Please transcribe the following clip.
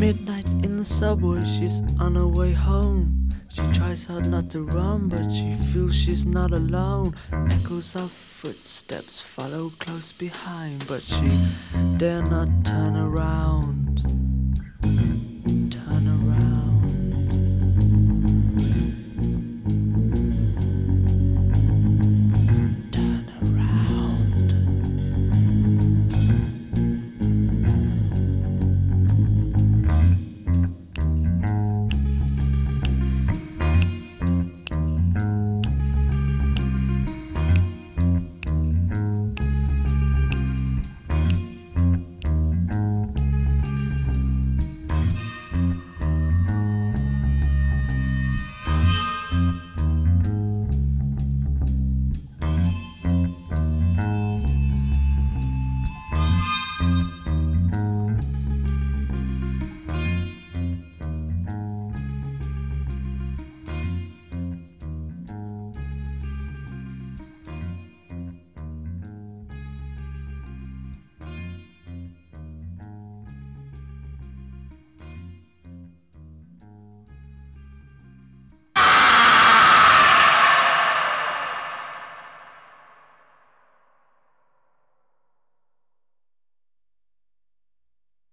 Midnight in the subway, she's on her way home. She tries hard not to run, but she feels she's not alone. Echoes of footsteps follow close behind, but she dare not turn around.